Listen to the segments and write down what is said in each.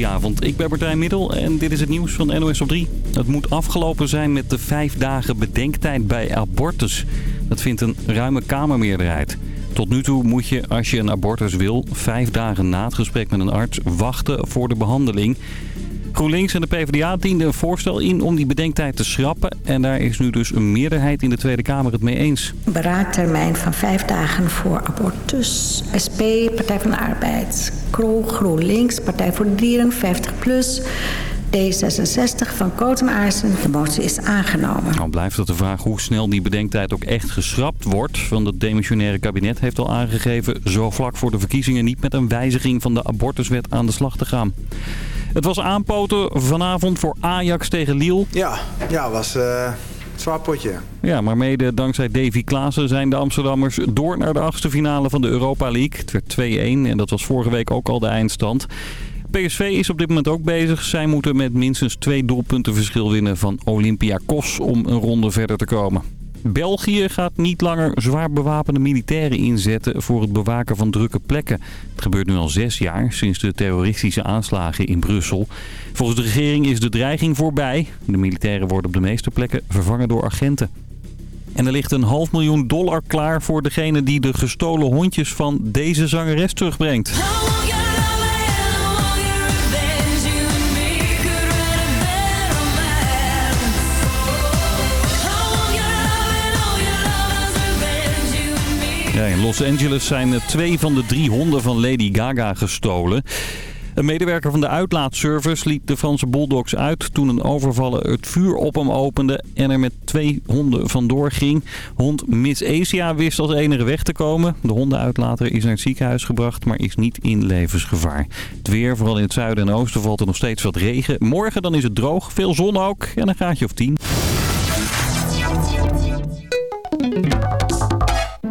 Goedenavond, ik ben Martijn Middel en dit is het nieuws van NOS op 3. Het moet afgelopen zijn met de vijf dagen bedenktijd bij abortus. Dat vindt een ruime kamermeerderheid. Tot nu toe moet je, als je een abortus wil, vijf dagen na het gesprek met een arts wachten voor de behandeling. GroenLinks en de PvdA dienden een voorstel in om die bedenktijd te schrappen. En daar is nu dus een meerderheid in de Tweede Kamer het mee eens. Beraadtermijn van vijf dagen voor abortus. SP, Partij van de Arbeid. GroenLinks, Partij voor de Dieren, 50PLUS... D66 van Kotem Aarsen. De motie is aangenomen. Nou blijft het de vraag hoe snel die bedenktijd ook echt geschrapt wordt. Want het demissionaire kabinet heeft al aangegeven... zo vlak voor de verkiezingen niet met een wijziging van de abortuswet aan de slag te gaan. Het was aanpoten vanavond voor Ajax tegen Lille. Ja, ja was uh, zwaar potje. Ja, maar mede dankzij Davy Klaassen zijn de Amsterdammers door naar de achtste finale van de Europa League. Het werd 2-1 en dat was vorige week ook al de eindstand. PSV is op dit moment ook bezig. Zij moeten met minstens twee doelpunten verschil winnen van Olympiakos om een ronde verder te komen. België gaat niet langer zwaar bewapende militairen inzetten voor het bewaken van drukke plekken. Het gebeurt nu al zes jaar sinds de terroristische aanslagen in Brussel. Volgens de regering is de dreiging voorbij. De militairen worden op de meeste plekken vervangen door agenten. En er ligt een half miljoen dollar klaar voor degene die de gestolen hondjes van deze zangeres terugbrengt. Ja, in Los Angeles zijn twee van de drie honden van Lady Gaga gestolen. Een medewerker van de uitlaatservice liet de Franse bulldogs uit toen een overvaller het vuur op hem opende en er met twee honden vandoor ging. Hond Miss Asia wist als enige weg te komen. De hondenuitlater is naar het ziekenhuis gebracht, maar is niet in levensgevaar. Het weer, vooral in het zuiden en oosten, valt er nog steeds wat regen. Morgen dan is het droog, veel zon ook en een graadje of 10.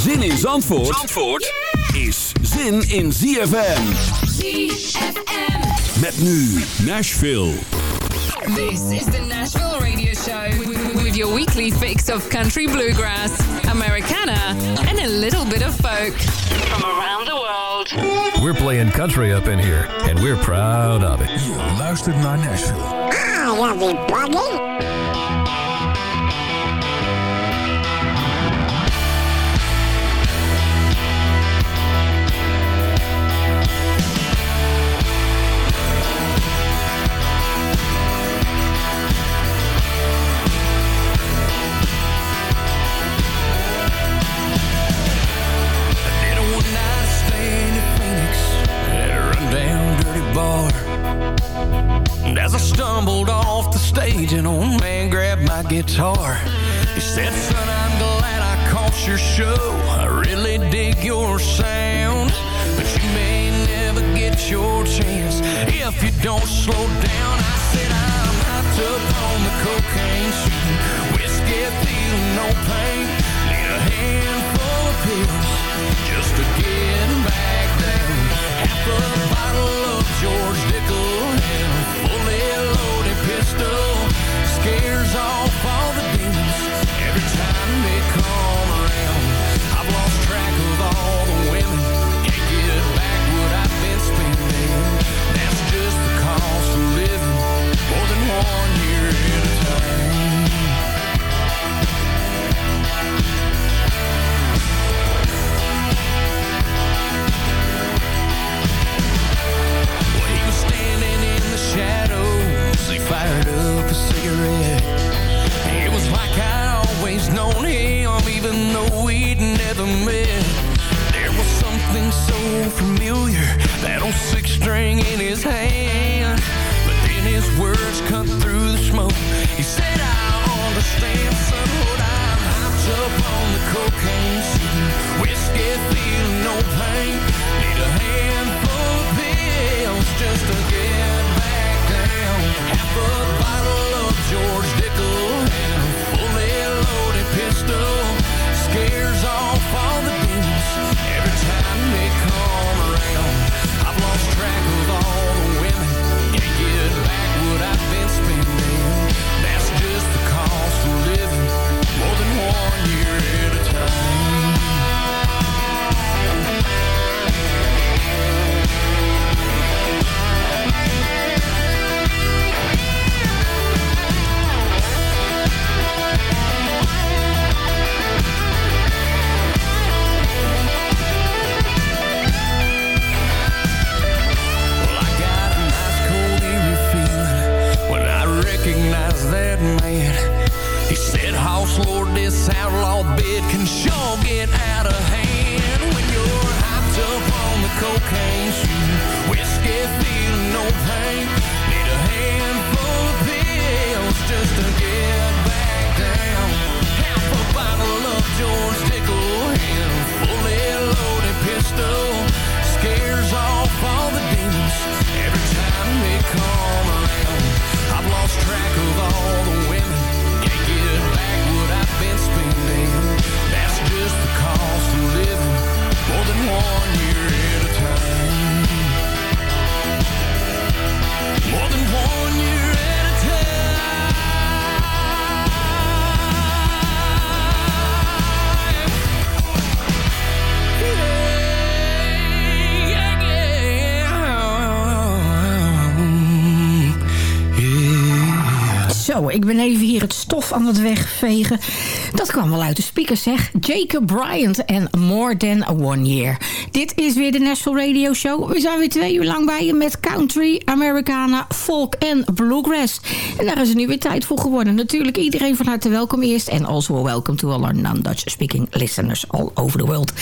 Zin in Zandvoort, Zandvoort is zin in ZFM. ZFM. Met nu Nashville. This is the Nashville Radio Show with your weekly fix of country bluegrass, Americana, and a little bit of folk from around the world. We're playing country up in here, and we're proud of it. Je luistert naar Nashville. Ah, ja, die buggy. As I stumbled off the stage, an old man grabbed my guitar. He said, son, I'm glad I caught your show. I really dig your sound. But you may never get your chance if you don't slow down. I said, I'm hopped up on the cocaine shooting. Whiskey, feeling no pain. Need a handful of pills just to get back down. Half a bottle of George Dickel and loaded scares off all the demons every time they come around. I've lost track of all the women, can't get back what I've been spending. That's just the cost of living more than one cigarette. It was like I'd always known him, even though we'd never met. There was something so familiar, that old six string in his hand. But then his words cut through the smoke. He said, I understand, son, what I'm hopped up on the cocaine scene. Whiskey, feeling no pain. Need a handful of pills just to get scares off all the demons. Ik ben even hier het stof aan het wegvegen. Dat kwam wel uit de speakers, zeg. Jacob Bryant en More Than One Year. Dit is weer de Nashville Radio Show. We zijn weer twee uur lang bij je met country, Americana, folk en bluegrass. En daar is er nu weer tijd voor geworden. Natuurlijk iedereen van harte welkom eerst. En also welcome to all our non-Dutch speaking listeners all over the world.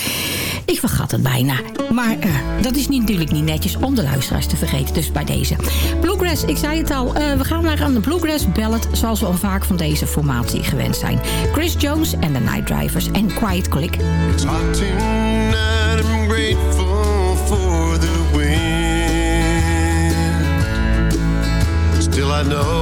Ik vergat het bijna. Maar eh, dat is niet, natuurlijk niet netjes om de luisteraars te vergeten. Dus bij deze. Bluegrass, ik zei het al. eh, we gaan naar aan de Bluegrass Ballad. Zoals we al vaak van deze formatie gewend zijn. Chris Jones en de Night Drivers en Quiet Click. I'm grateful for the wind. Still, I know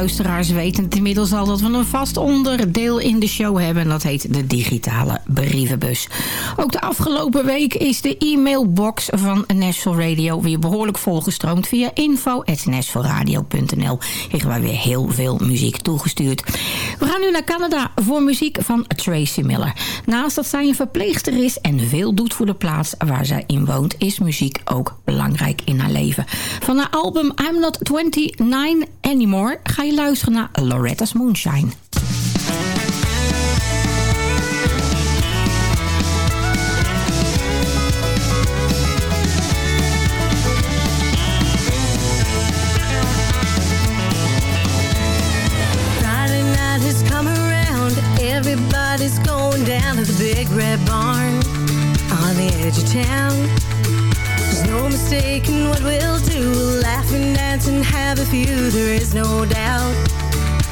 luisteraars weten inmiddels al dat we een vast onderdeel in de show hebben. En dat heet de digitale brievenbus. Ook de afgelopen week is de e-mailbox van Nashville Radio weer behoorlijk volgestroomd. Via info.nashvilleradio.nl kregen wij weer heel veel muziek toegestuurd. We gaan nu naar Canada voor muziek van Tracy Miller. Naast dat zij een verpleegster is en veel doet voor de plaats waar zij in woont... is muziek ook belangrijk in haar leven. Van haar album I'm Not 29 Anymore ga je luisteren naar Loretta's Moonshine. Mistaking what we'll do. We'll laugh and dance and have a few, there is no doubt.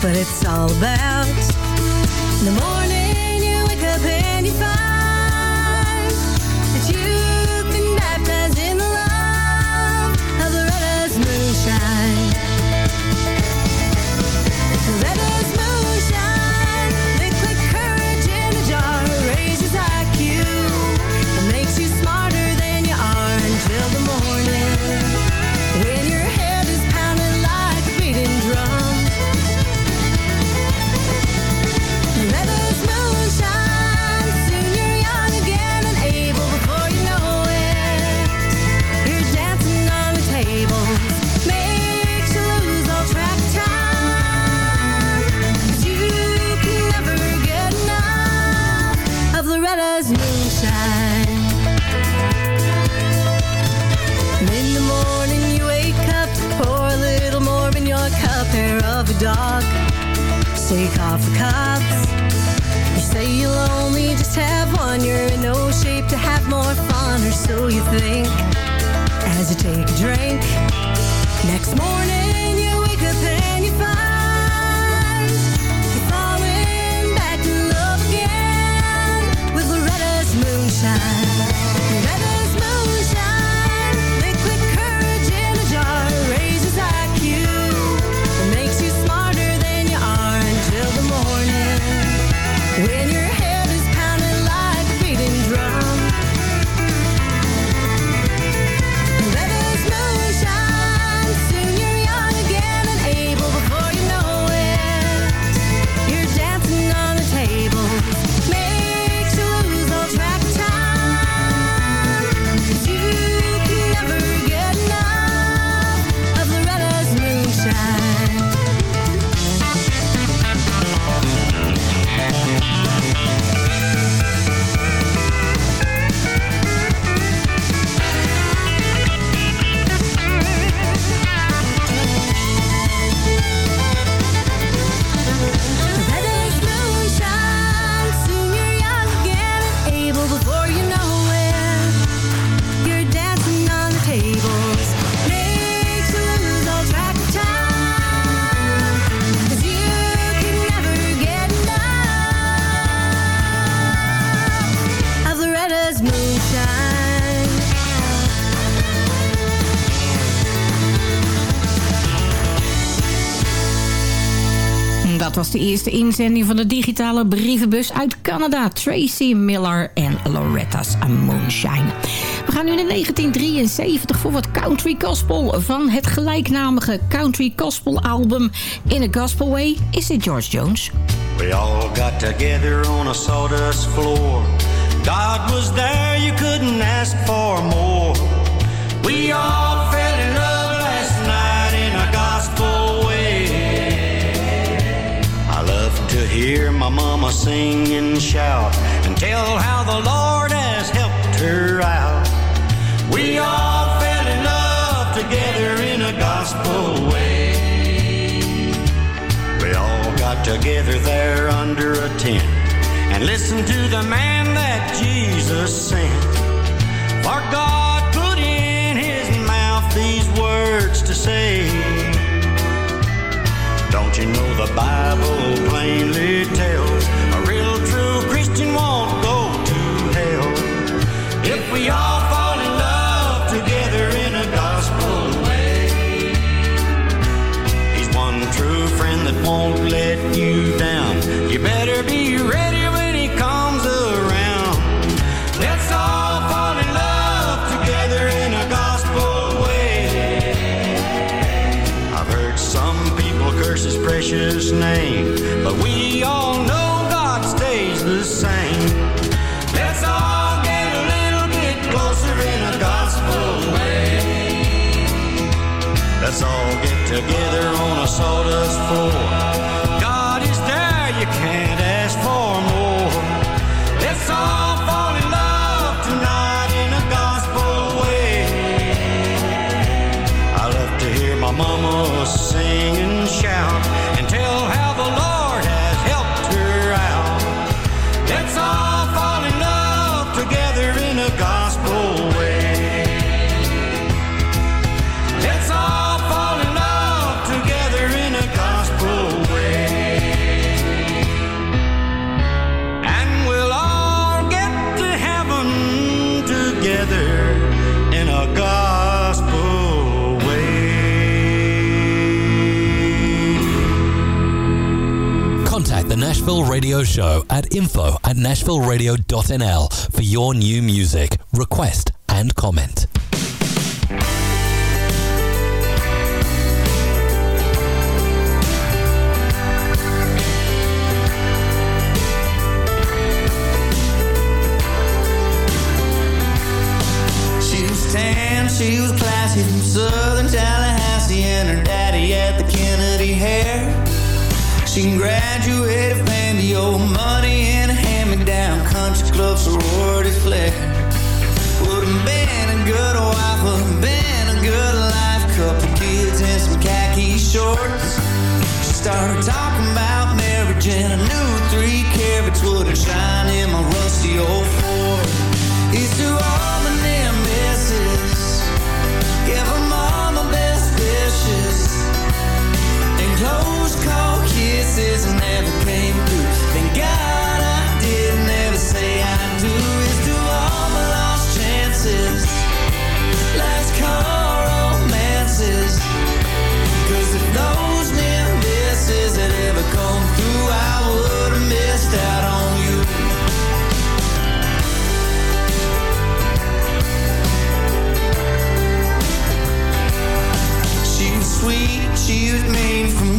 But it's all about the morning you wake up and you find take off the cops. You say you'll only just have one, you're in no shape to have more fun, or so you think, as you take a drink. Next morning De inzending van de digitale brievenbus uit Canada. Tracy Miller en Loretta's Moonshine. We gaan nu naar 1973 voor wat country gospel. Van het gelijknamige country gospel album In a Gospel Way is dit George Jones. We all got together on a sawdust floor. God was there, you couldn't ask for more. We all hear my mama sing and shout and tell how the Lord has helped her out. We all fell in love together in a gospel way. We all got together there under a tent and listened to the man that Jesus sent. For God put in his mouth these words to say. You know the Bible plainly tells name. But we all know God stays the same. Let's all get a little bit closer in a gospel way. Let's all get together on a sawdust floor. Nashville Radio Show at info at nashvilleradio.nl for your new music, request, and comment. She was tan, she was classy from Southern Tallahassee, and her daddy had the Kennedy hair. She graduated from the old money and a hand-me-down country club sorority flair. Would have been a good wife, would have been a good life. Couple kids and some khaki shorts. She started talking about marriage and I knew three carats wouldn't shine in my rusty old Ford. He's to all the near misses. All my best wishes. Close call kisses never came through. Thank God I didn't ever say I do. To all my lost chances. Last call romances. Cause if those near misses had ever come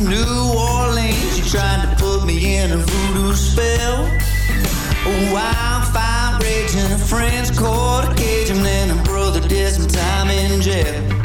New Orleans. She tried to put me in a voodoo spell. A wildfire raging, a French quarter cage, and then her brother did some time in jail.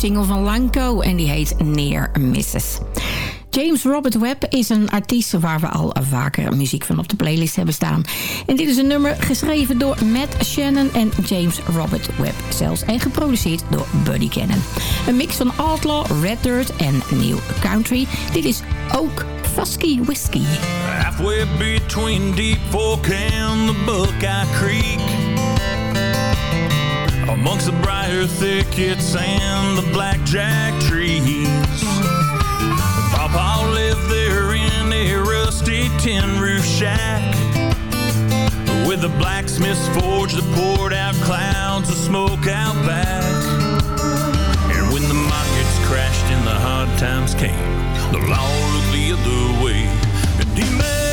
Single van Lanco en die heet Near Misses. James Robert Webb is een artiest waar we al vaker muziek van op de playlist hebben staan. En dit is een nummer geschreven door Matt Shannon en James Robert Webb zelfs. En geproduceerd door Buddy Cannon. Een mix van Outlaw, Red Dirt en New Country. Dit is ook Fusky Whiskey. Halfway between Deep Fork and the Buckeye Creek Amongst the briar thickets and the blackjack trees. Papa lived there in a rusty tin roof shack. With a blacksmith's forge that poured out clouds of smoke out back. And when the markets crashed and the hard times came The law looked the other way. And he made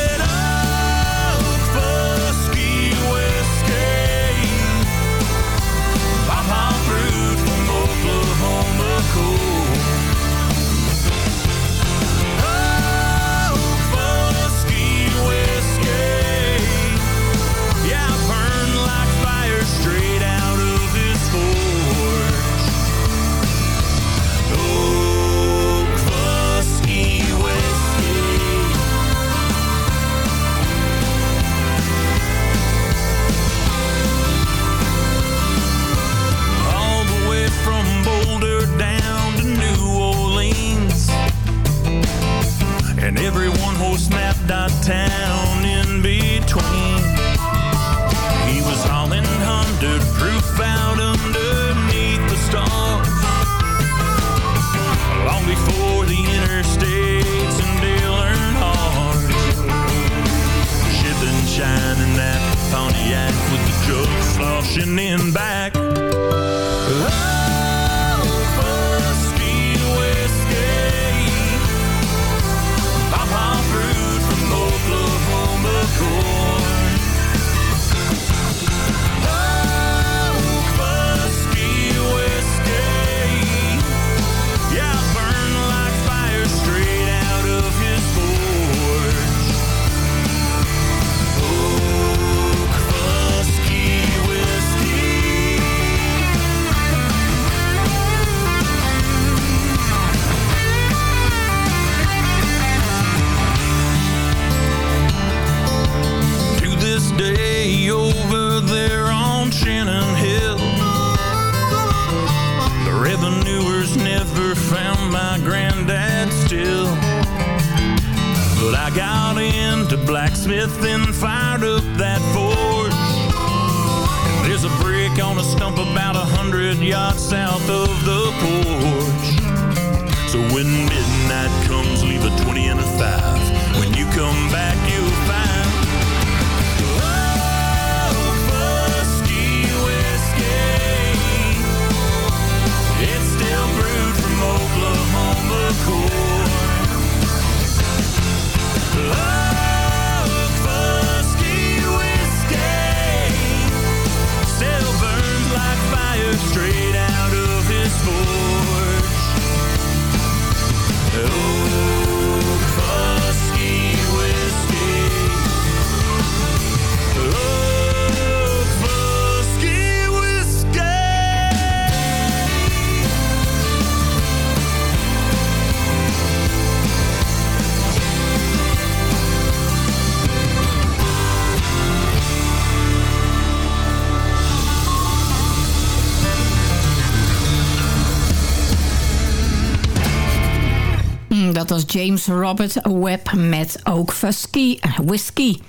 James Robert Webb met ook Fusky Whiskey.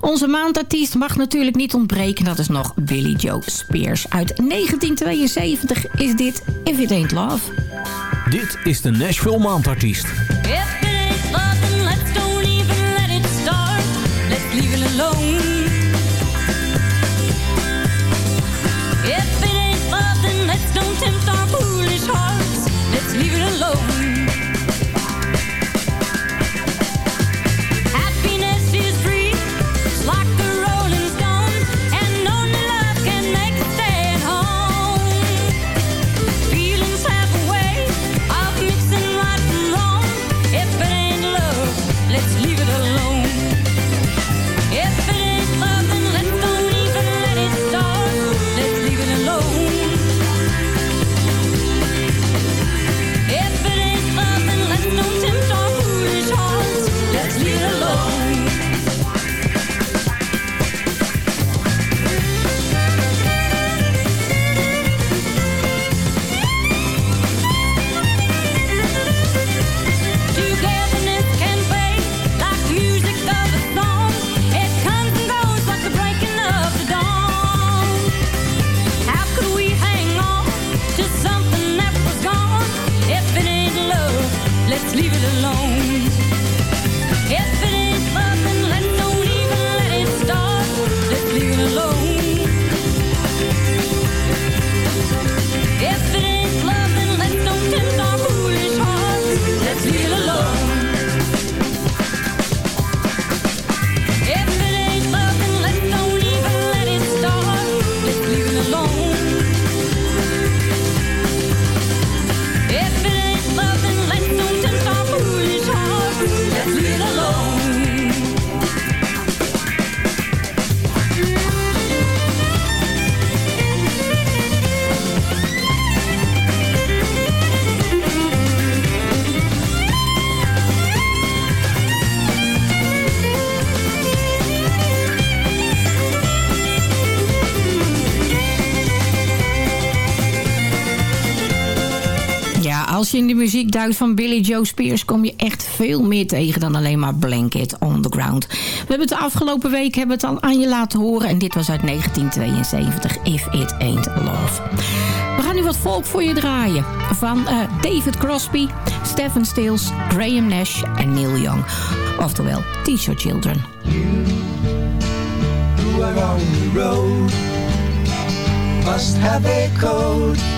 Onze maandartiest mag natuurlijk niet ontbreken. Dat is nog Billy Joe Spears. Uit 1972 is dit If It Ain't Love. Dit is de Nashville Maandartiest. If in de muziek duikt van Billy Joe Spears... kom je echt veel meer tegen dan alleen maar Blanket on the Ground. We hebben het de afgelopen week hebben het al aan je laten horen... en dit was uit 1972, If It Ain't Love. We gaan nu wat volk voor je draaien. Van eh, David Crosby, Stephen Stills, Graham Nash en Neil Young. Oftewel, T-shirt Children. who are code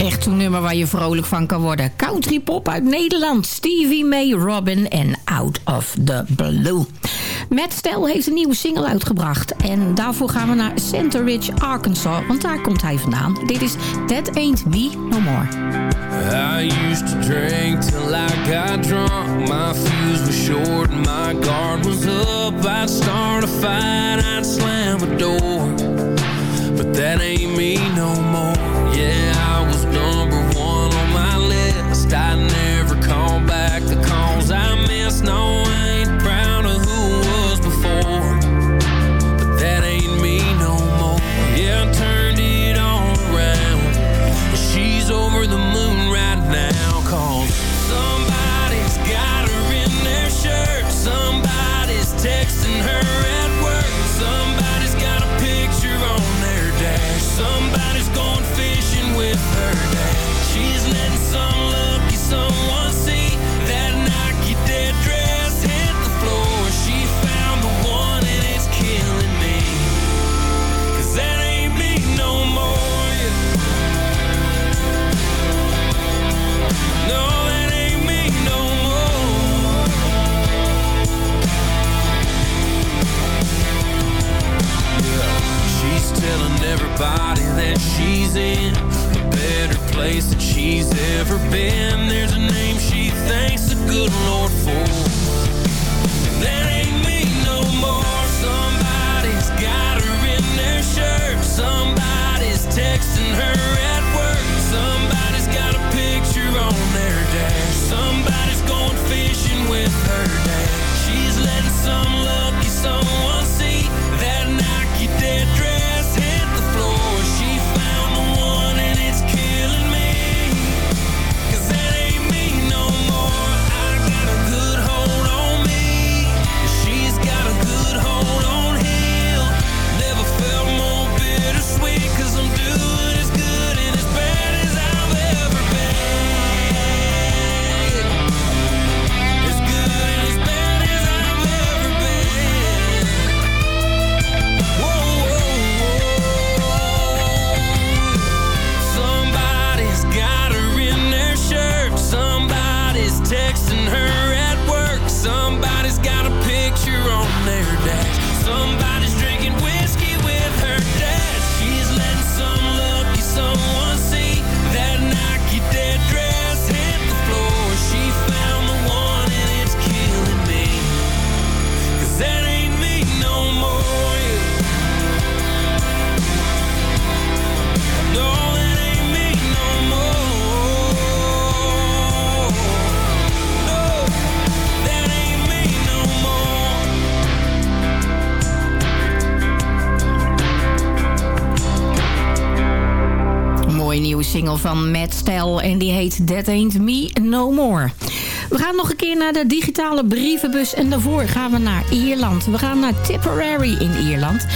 Echt zo'n nummer waar je vrolijk van kan worden. Country pop uit Nederland. Stevie May Robin en Out of the Blue. Matt Stel heeft een nieuwe single uitgebracht. En daarvoor gaan we naar Center Ridge, Arkansas. Want daar komt hij vandaan. Dit is That Ain't Me No More. I used to drink till I got drunk. My fuse was short and my guard was up. I'd start a fight, I'd slam a door. But that ain't me no more. Yeah, everybody that she's in a better place than she's ever been. There's a name she thanks the good Lord for. That ain't me no more. Somebody's got her in their shirt. Somebody's texting her van Matt Stel en die heet That Ain't Me No More. We gaan nog een keer naar de digitale brievenbus en daarvoor gaan we naar Ierland. We gaan naar Tipperary in Ierland.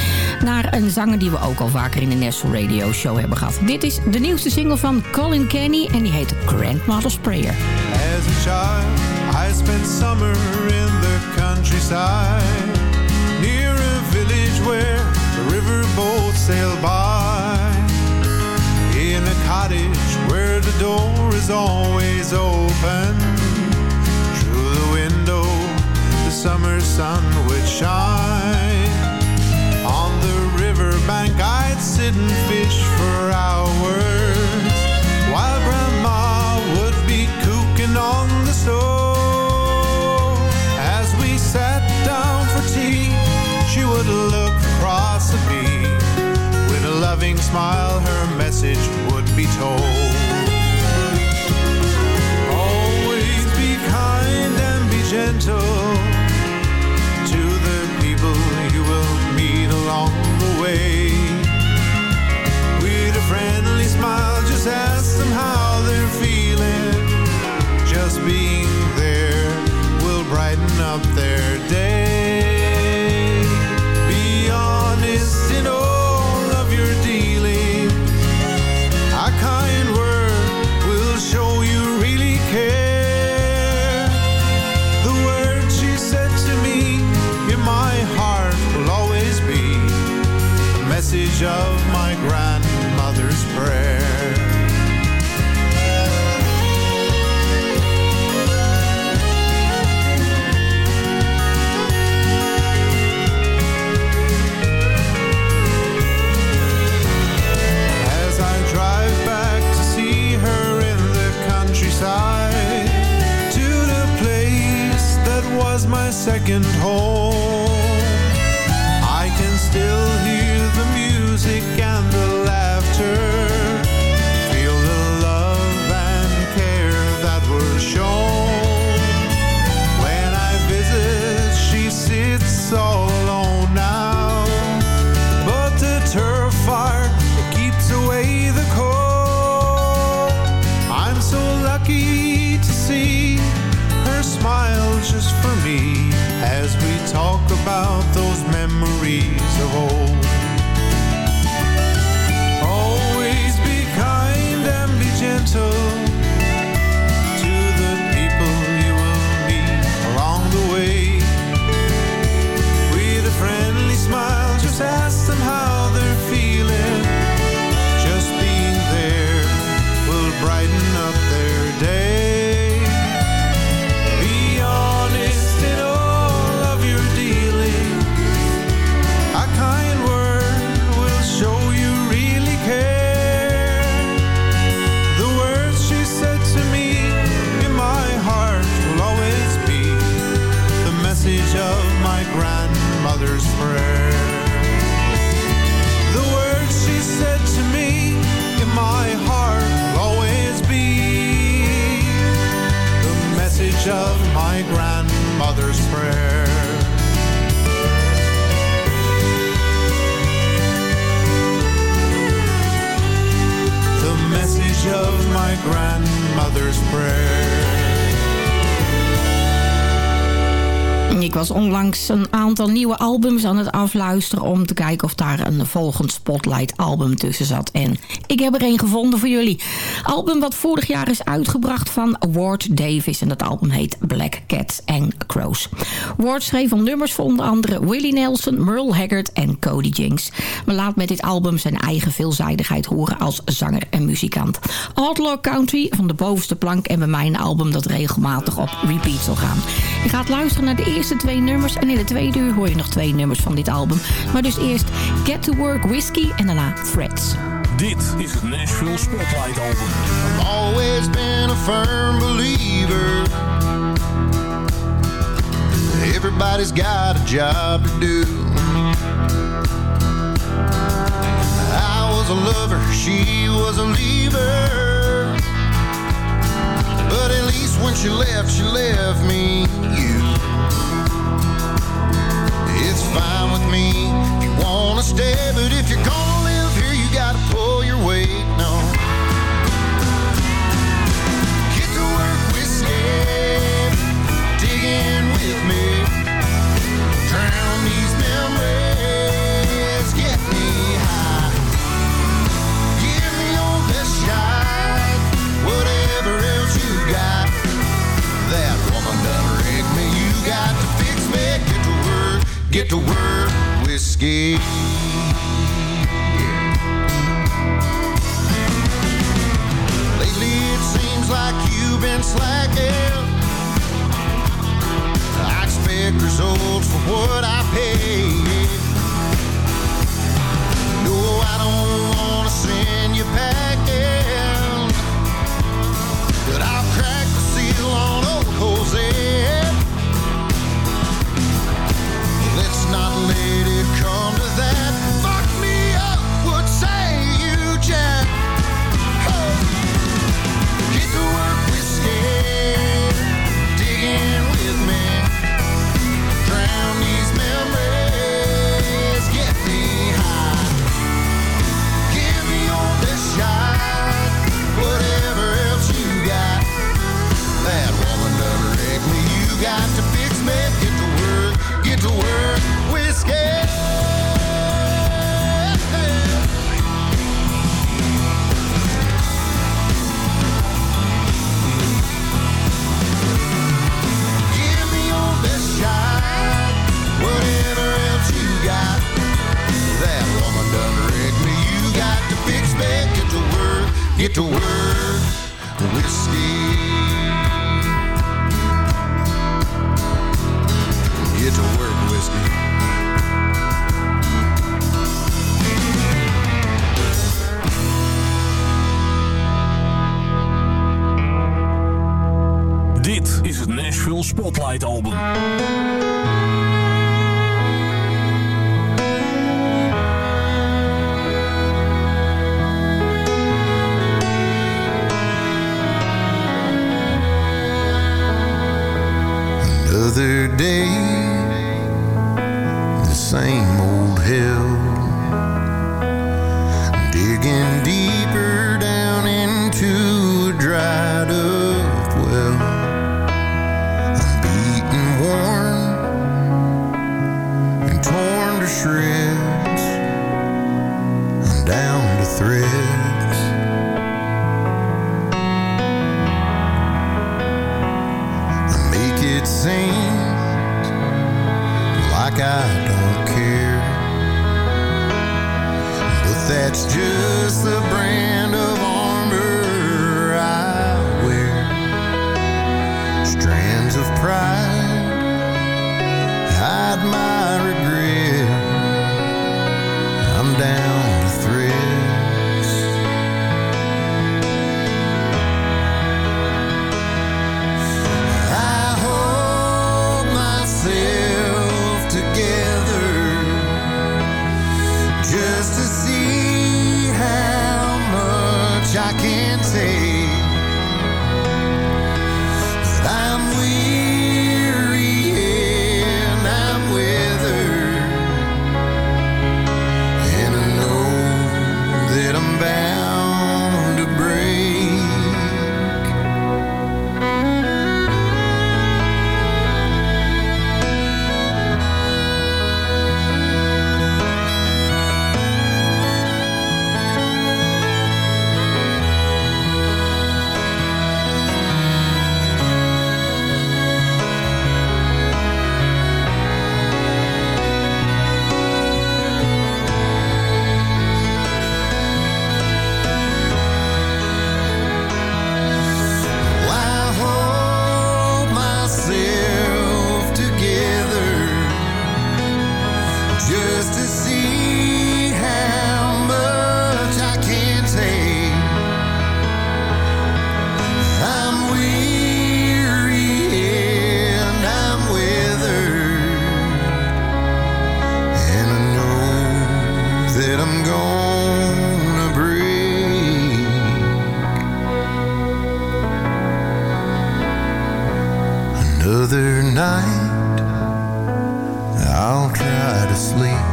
Naar een zanger die we ook al vaker in de National Radio Show hebben gehad. Dit is de nieuwste single van Colin Kenny en die heet Grandmother's Prayer. As a child, I spent summer in the countryside, near a village where the river boats sail by. The door is always open, through the window the summer sun would shine. On the riverbank I'd sit and fish for hours, while Grandma would be cooking on the stove. As we sat down for tea, she would look across at me. With a loving smile, her message would be told. Gentle second home. About Ik was onlangs een aantal nieuwe albums aan het afluisteren... om te kijken of daar een volgend Spotlight album tussen zat. En ik heb er een gevonden voor jullie. Album wat vorig jaar is uitgebracht van Ward Davis. En dat album heet Black Cats and Crows. Ward schreef al nummers voor onder andere Willie Nelson, Merle Haggard en Cody Jinks. Maar laat met dit album zijn eigen veelzijdigheid horen als zanger en muzikant. Outlaw Country van de bovenste plank en bij mij een album dat regelmatig op repeat zal gaan. Je gaat luisteren naar de eerste twee nummers en in de tweede uur hoor je nog twee nummers van dit album. Maar dus eerst Get to Work Whiskey en daarna Threads. Dit is het Nashville Spotlight Album. I've always been a firm believer. Everybody's got a job to do. I was a lover, she was a leaver. But at least when she left, she left me you. It's fine with me if you wanna stay, but if you're gonna live here, you gotta pull your weight. No. Get to work, whiskey. Dig in with me. Get to work, whiskey. Lately it seems like you've been slacking. I expect results for what I pay. No, I don't wanna send you packing, I'll try to sleep.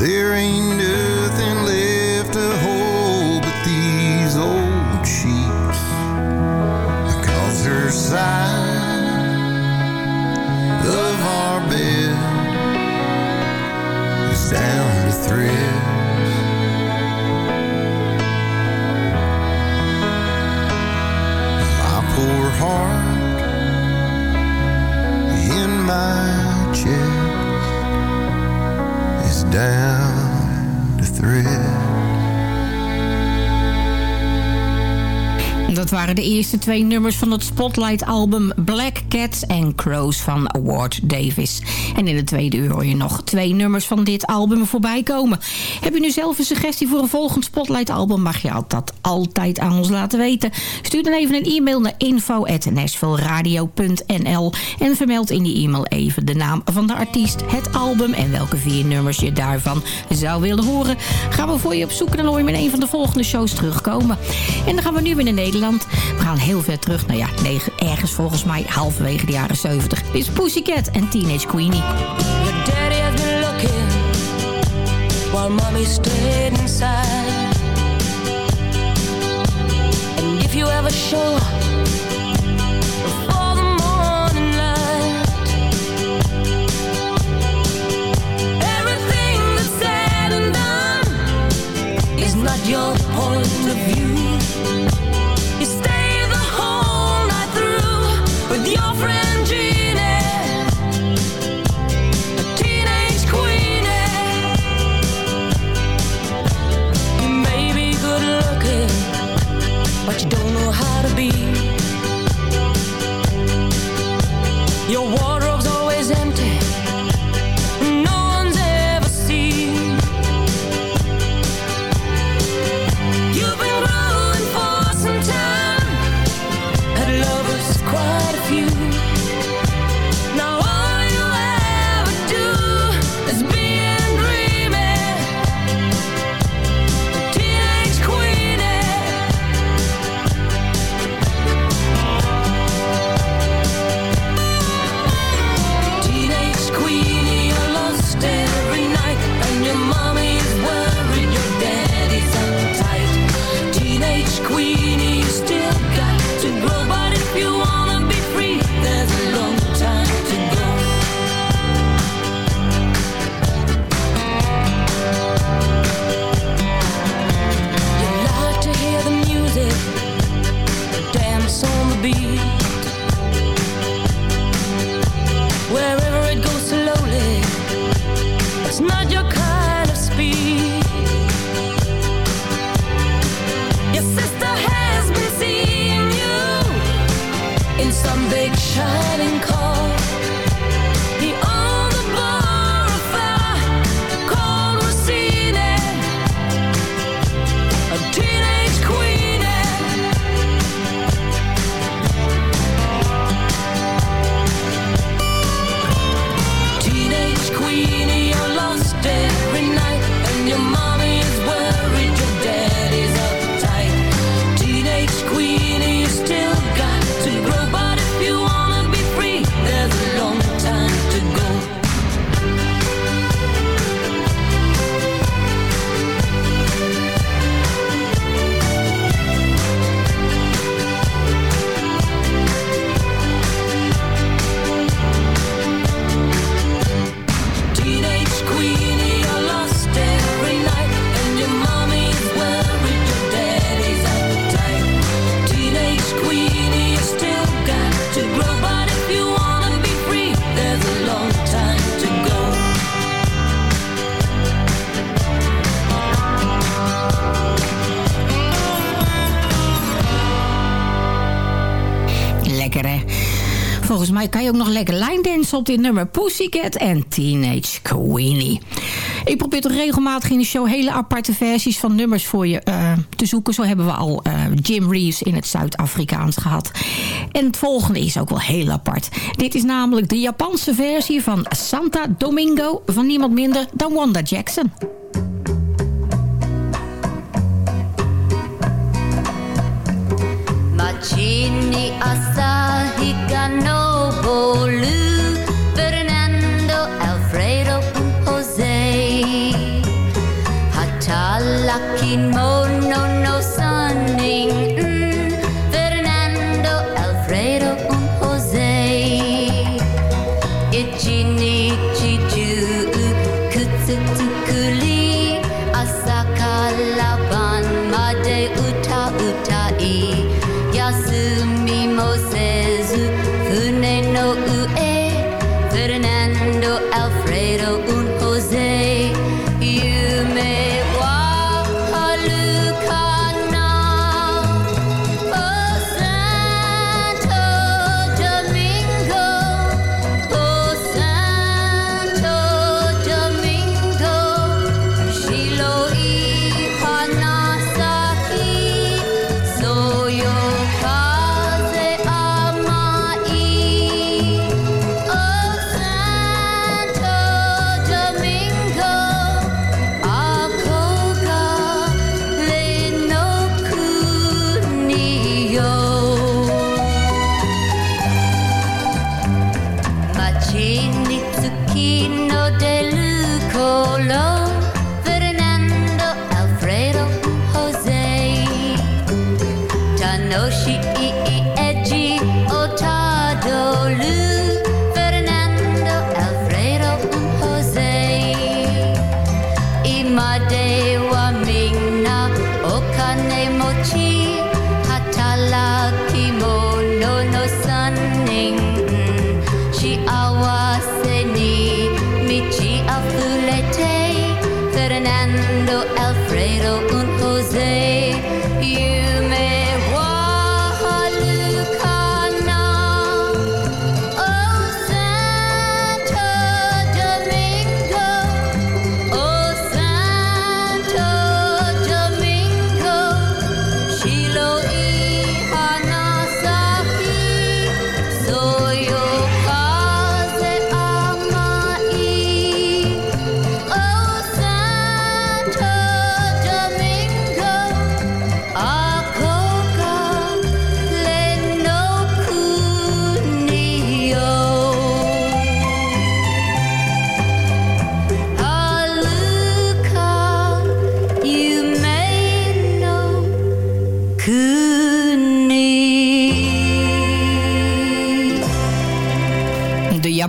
There ain't nothing left to hold but these old sheets. Cause her side of our bed is down to thread. Poor heart my chest is down to thread. Dat waren de eerste twee nummers van het Spotlight-album Black Cats and Crows van Ward Davis. En in de tweede uur hoor je nog twee nummers van dit album voorbij komen. Heb je nu zelf een suggestie voor een volgend Spotlight-album? Mag je dat altijd aan ons laten weten. Stuur dan even een e-mail naar info.nashvilleradio.nl en vermeld in die e-mail even de naam van de artiest, het album en welke vier nummers je daarvan zou willen horen. Gaan we voor je op zoek en dan hoor je met een van de volgende shows terugkomen. En dan gaan we nu weer naar Nederland. We gaan heel ver terug, nou ja, ergens volgens mij halverwege de jaren 70. Dit is Pussycat en Teenage Queenie. Your daddy has been looking while mommy stayed inside. And if you ever show before the morning light, everything that's said and done is not your point of view. kan je ook nog lekker lijndansen op dit nummer. Pussycat en Teenage Queenie. Ik probeer toch regelmatig in de show hele aparte versies van nummers voor je eh, te zoeken. Zo hebben we al eh, Jim Reeves in het Zuid-Afrikaans gehad. En het volgende is ook wel heel apart. Dit is namelijk de Japanse versie van Santa Domingo van niemand minder dan Wanda Jackson. Chini Asahika no bolu.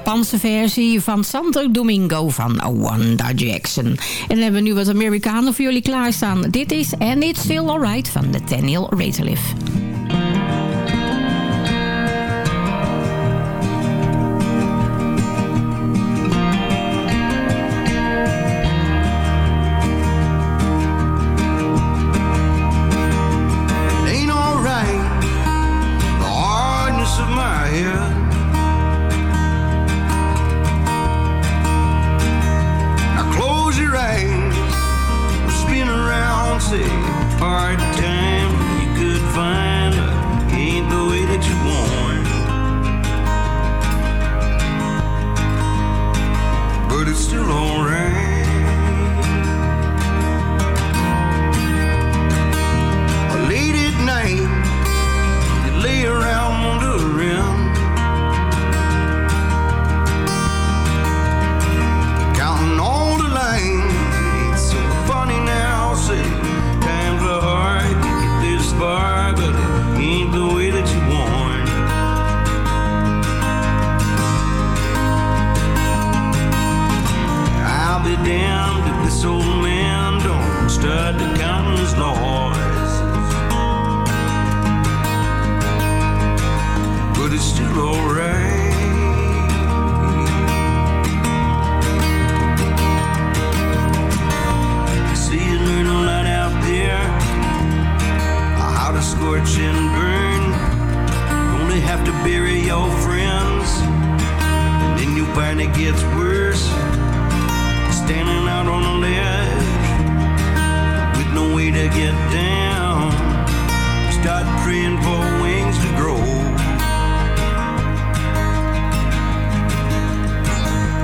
Japanse versie van Santo Domingo van Wanda Jackson. En dan hebben we nu wat Amerikanen voor jullie klaarstaan. Dit is And It's Still Alright van Nathaniel Rateliff. bury your friends, and then you find it gets worse. Standing out on a ledge with no way to get down. Start praying for wings to grow.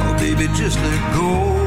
Oh, baby, just let go.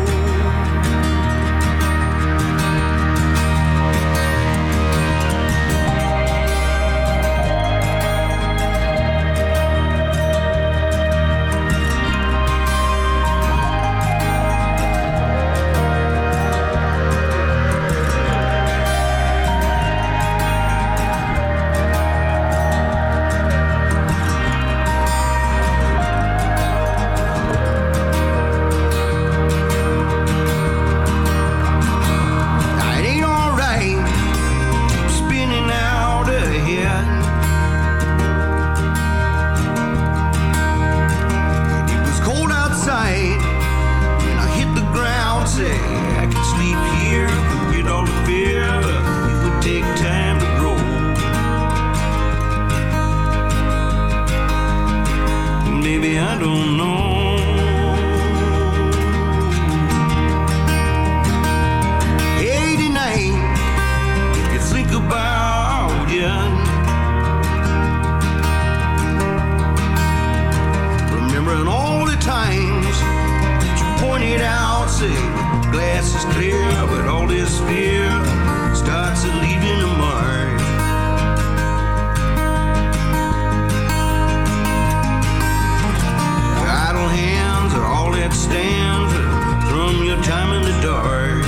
from your time in the dark.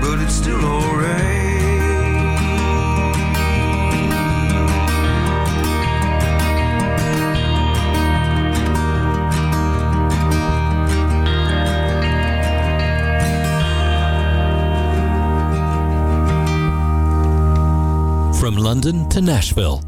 But it's still alright. From London to Nashville.